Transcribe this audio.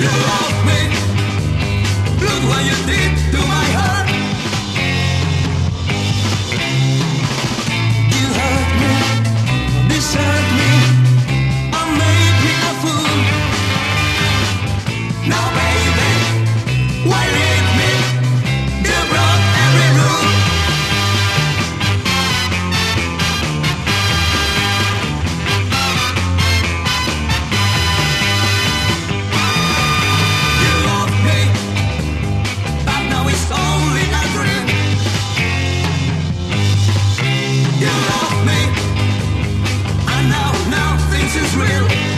You love me. Look what you did to my heart. this is real.